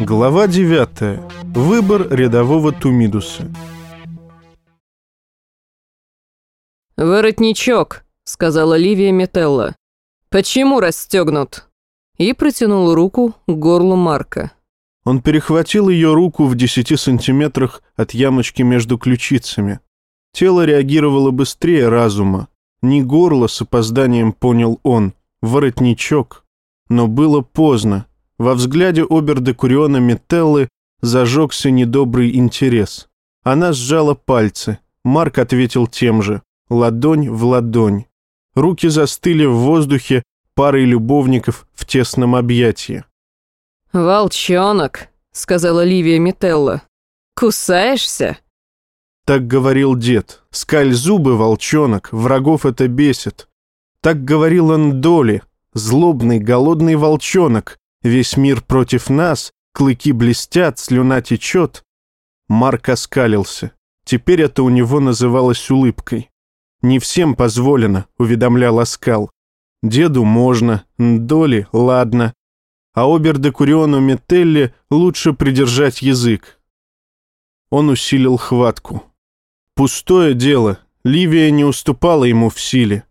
Глава 9. Выбор рядового Тумидуса. «Воротничок», — сказала Ливия Метелла. «Почему расстегнут?» И протянул руку к горлу Марка. Он перехватил ее руку в 10 сантиметрах от ямочки между ключицами. Тело реагировало быстрее разума. Не горло с опозданием понял он, воротничок. Но было поздно. Во взгляде обер-декуриона Метеллы зажегся недобрый интерес. Она сжала пальцы. Марк ответил тем же. Ладонь в ладонь. Руки застыли в воздухе парой любовников в тесном объятии. «Волчонок», — сказала Ливия Метелла. «Кусаешься?» Так говорил дед. Скаль зубы, волчонок, врагов это бесит. Так говорил Андоли, злобный, голодный волчонок. Весь мир против нас, клыки блестят, слюна течет. Марк оскалился. Теперь это у него называлось улыбкой. «Не всем позволено», — уведомлял Оскал. «Деду можно, Доли — ладно, а обер-декуриону Метелле лучше придержать язык». Он усилил хватку. Пустое дело, Ливия не уступала ему в силе.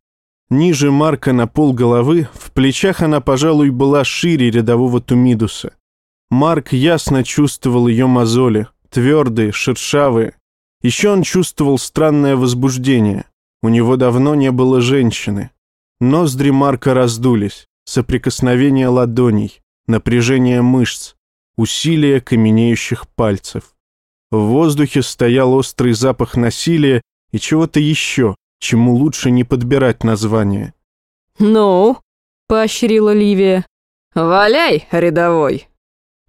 Ниже Марка на пол головы, в плечах она, пожалуй, была шире рядового Тумидуса. Марк ясно чувствовал ее мозоли, твердые, шершавые. Еще он чувствовал странное возбуждение. У него давно не было женщины. Ноздри Марка раздулись, соприкосновение ладоней, напряжение мышц, усилие каменеющих пальцев. В воздухе стоял острый запах насилия и чего-то еще, чему лучше не подбирать название. «Ну?» – поощрила Ливия. «Валяй, рядовой!»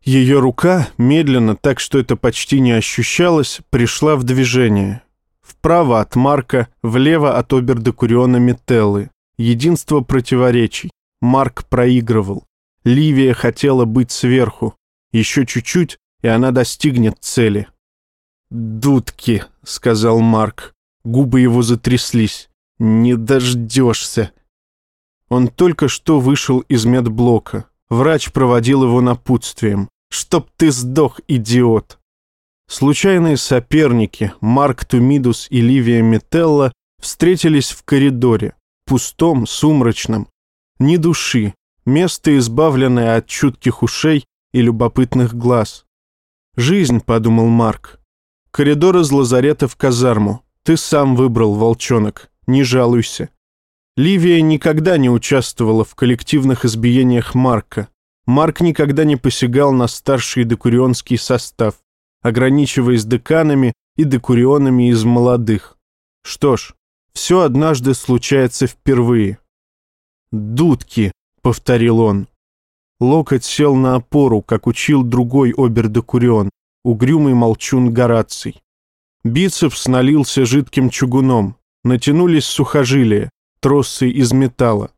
Ее рука, медленно, так что это почти не ощущалось, пришла в движение. Вправо от Марка, влево от обердекуриона Метеллы. Единство противоречий. Марк проигрывал. Ливия хотела быть сверху. Еще чуть-чуть, и она достигнет цели. «Дудки», — сказал Марк. Губы его затряслись. «Не дождешься». Он только что вышел из медблока. Врач проводил его напутствием. «Чтоб ты сдох, идиот!» Случайные соперники, Марк Тумидус и Ливия Метелла, встретились в коридоре, пустом, сумрачном. Ни души, место, избавленное от чутких ушей и любопытных глаз. «Жизнь», — подумал Марк, Коридор из лазарета в казарму. Ты сам выбрал, волчонок. Не жалуйся. Ливия никогда не участвовала в коллективных избиениях Марка. Марк никогда не посягал на старший декурионский состав, ограничиваясь деканами и декурионами из молодых. Что ж, все однажды случается впервые. «Дудки», — повторил он. Локоть сел на опору, как учил другой обер-декурион, угрюмый молчун Гораций. Бицепс налился жидким чугуном, натянулись сухожилия, тросы из металла.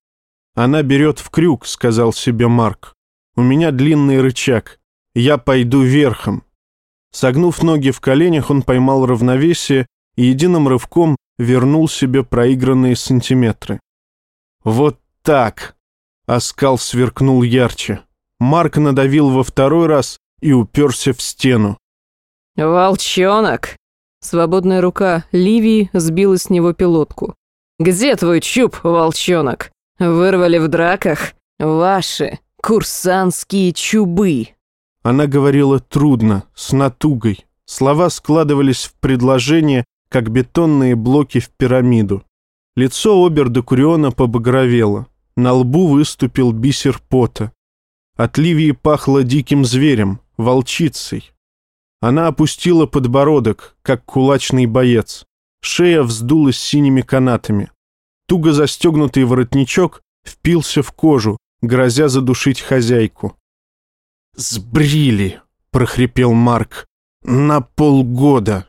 «Она берет в крюк», — сказал себе Марк. «У меня длинный рычаг. Я пойду верхом». Согнув ноги в коленях, он поймал равновесие и единым рывком вернул себе проигранные сантиметры. «Вот так!» — оскал сверкнул ярче. Марк надавил во второй раз, и уперся в стену. «Волчонок!» Свободная рука Ливии сбила с него пилотку. «Где твой чуб, волчонок? Вырвали в драках? Ваши курсантские чубы!» Она говорила трудно, с натугой. Слова складывались в предложение, как бетонные блоки в пирамиду. Лицо обер-декуриона побагровело. На лбу выступил бисер пота. От Ливии пахло диким зверем, волчицей. Она опустила подбородок, как кулачный боец. Шея вздулась синими канатами. Туго застегнутый воротничок впился в кожу, грозя задушить хозяйку. «Сбрили!» — прохрипел Марк. «На полгода!»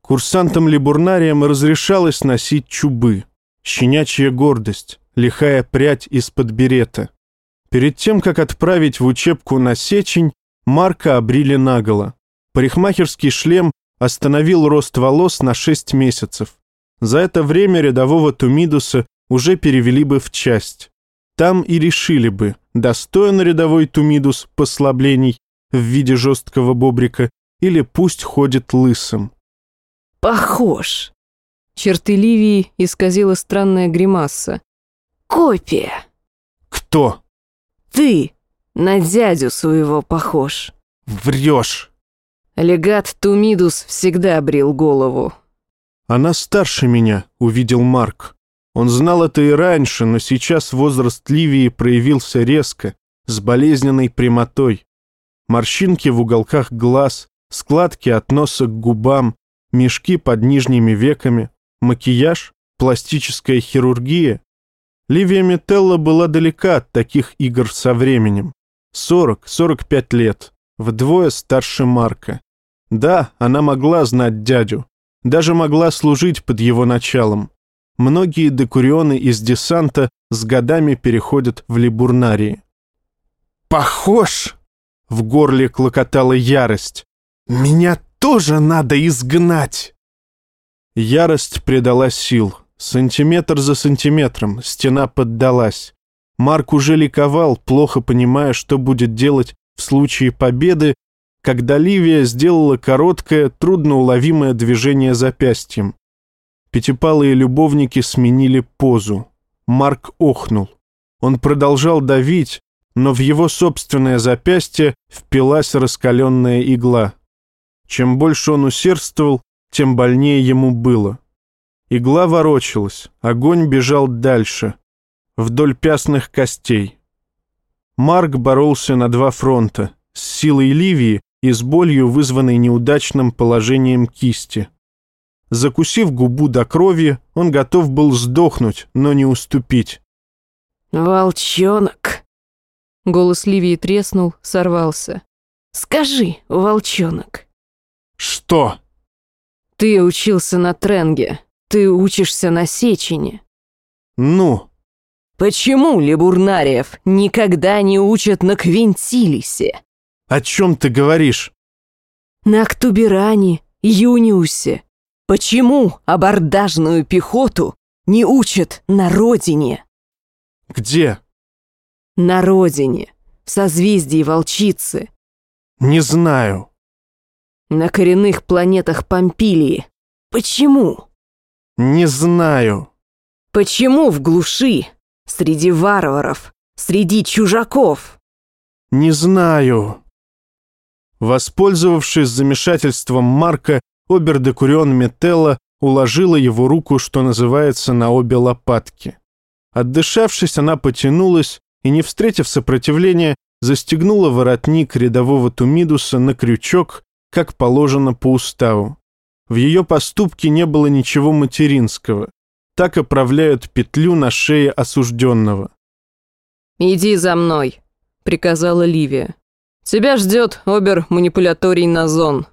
Курсантам-либурнариям разрешалось носить чубы. Щенячья гордость, лихая прядь из-под берета. Перед тем, как отправить в учебку на сечень, Марка обрили наголо. Парикмахерский шлем остановил рост волос на 6 месяцев. За это время рядового Тумидуса уже перевели бы в часть. Там и решили бы, достоин рядовой Тумидус послаблений в виде жесткого бобрика или пусть ходит лысым. «Похож!» Черты Ливии исказила странная гримаса. «Копия!» «Кто?» «Ты на дядю своего похож!» «Врешь!» Легат Тумидус всегда брил голову. «Она старше меня», — увидел Марк. Он знал это и раньше, но сейчас возраст Ливии проявился резко, с болезненной прямотой. Морщинки в уголках глаз, складки от носа к губам, мешки под нижними веками, макияж, пластическая хирургия. Ливия Метелла была далека от таких игр со временем. 40-45 лет, вдвое старше Марка. Да, она могла знать дядю, даже могла служить под его началом. Многие декурионы из десанта с годами переходят в либурнарии. «Похож!» — в горле клокотала ярость. «Меня тоже надо изгнать!» Ярость придала сил. Сантиметр за сантиметром стена поддалась. Марк уже ликовал, плохо понимая, что будет делать в случае победы, когда Ливия сделала короткое, трудноуловимое движение запястьем. Пятипалые любовники сменили позу. Марк охнул. Он продолжал давить, но в его собственное запястье впилась раскаленная игла. Чем больше он усердствовал, тем больнее ему было. Игла ворочалась, огонь бежал дальше, вдоль пястных костей. Марк боролся на два фронта, с силой Ливии и с болью, вызванной неудачным положением кисти. Закусив губу до крови, он готов был сдохнуть, но не уступить. «Волчонок!» Голос Ливии треснул, сорвался. «Скажи, волчонок!» «Что?» «Ты учился на Тренге. Ты учишься на Сечине». «Ну?» «Почему Лебурнариев никогда не учат на Квинтилисе?» «О чем ты говоришь?» «На Ктуберане, Юниусе, Почему абордажную пехоту не учат на родине? Где? На родине, в созвездии Волчицы. Не знаю. На коренных планетах Помпилии. Почему? Не знаю. Почему в глуши, среди варваров, среди чужаков? Не знаю. Воспользовавшись замешательством Марка, обер-декурион Метелла уложила его руку, что называется, на обе лопатки. Отдышавшись, она потянулась и, не встретив сопротивления, застегнула воротник рядового Тумидуса на крючок, как положено по уставу. В ее поступке не было ничего материнского. Так оправляют петлю на шее осужденного. «Иди за мной», — приказала Ливия. «Тебя ждет обер-манипуляторий Назон».